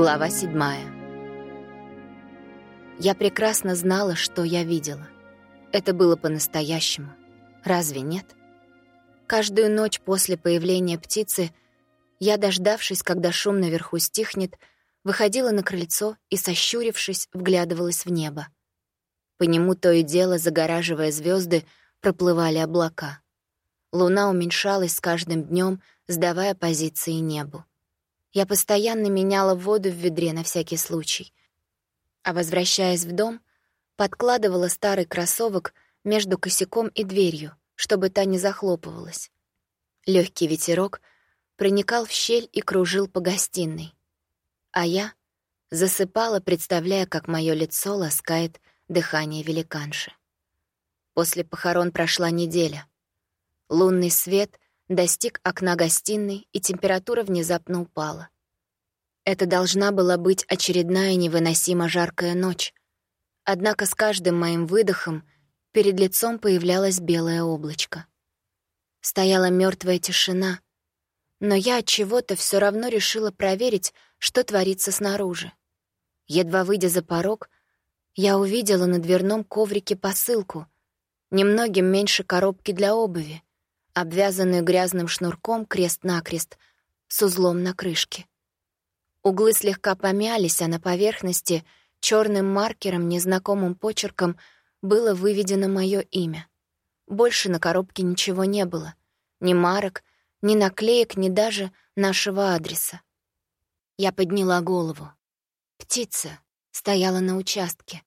Глава седьмая. Я прекрасно знала, что я видела. Это было по-настоящему. Разве нет? Каждую ночь после появления птицы я, дождавшись, когда шум наверху стихнет, выходила на крыльцо и, сощурившись, вглядывалась в небо. По нему то и дело, загораживая звезды, проплывали облака. Луна уменьшалась с каждым днем, сдавая позиции небу. Я постоянно меняла воду в ведре на всякий случай. А возвращаясь в дом, подкладывала старый кроссовок между косяком и дверью, чтобы та не захлопывалась. Легкий ветерок проникал в щель и кружил по гостиной. А я засыпала, представляя, как мое лицо ласкает дыхание великанши. После похорон прошла неделя. Лунный свет достиг окна гостиной, и температура внезапно упала. Это должна была быть очередная невыносимо жаркая ночь. Однако с каждым моим выдохом перед лицом появлялось белое облачко. Стояла мертвая тишина, но я от чего-то все равно решила проверить, что творится снаружи. Едва выйдя за порог, я увидела на дверном коврике посылку, немногим меньше коробки для обуви, обвязанную грязным шнурком крест-накрест с узлом на крышке. Углы слегка помялись, а на поверхности черным маркером, незнакомым почерком было выведено мое имя. Больше на коробке ничего не было. Ни марок, ни наклеек, ни даже нашего адреса. Я подняла голову. Птица стояла на участке,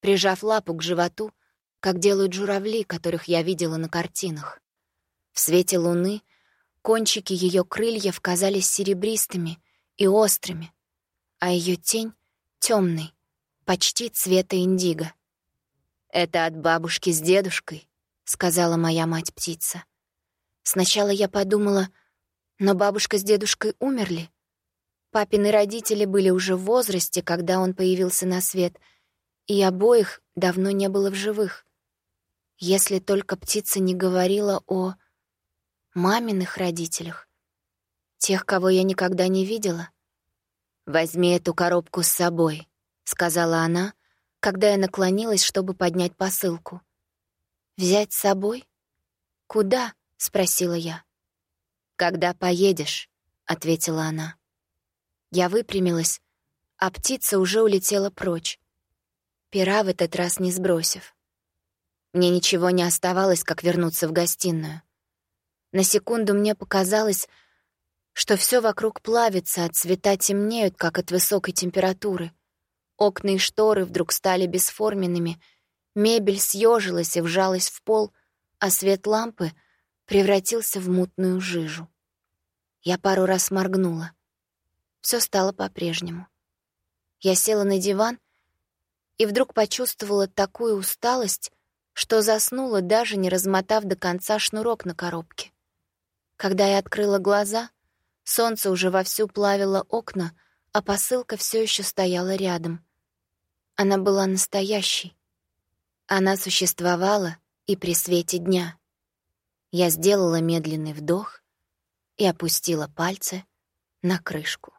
прижав лапу к животу, как делают журавли, которых я видела на картинах. В свете луны кончики ее крыльев казались серебристыми и острыми, а ее тень — темной, почти цвета индиго. «Это от бабушки с дедушкой», — сказала моя мать-птица. Сначала я подумала, но бабушка с дедушкой умерли. Папины родители были уже в возрасте, когда он появился на свет, и обоих давно не было в живых. Если только птица не говорила о маминых родителях, тех, кого я никогда не видела. «Возьми эту коробку с собой», — сказала она, когда я наклонилась, чтобы поднять посылку. «Взять с собой? Куда?» — спросила я. «Когда поедешь», — ответила она. Я выпрямилась, а птица уже улетела прочь, пера в этот раз не сбросив. Мне ничего не оставалось, как вернуться в гостиную. На секунду мне показалось, что все вокруг плавится, а цвета темнеют, как от высокой температуры. Окна и шторы вдруг стали бесформенными, мебель съежилась и вжалась в пол, а свет лампы превратился в мутную жижу. Я пару раз моргнула. Все стало по-прежнему. Я села на диван и вдруг почувствовала такую усталость, что заснула, даже не размотав до конца шнурок на коробке. Когда я открыла глаза, солнце уже вовсю плавило окна, а посылка все еще стояла рядом. Она была настоящей. Она существовала и при свете дня. Я сделала медленный вдох и опустила пальцы на крышку.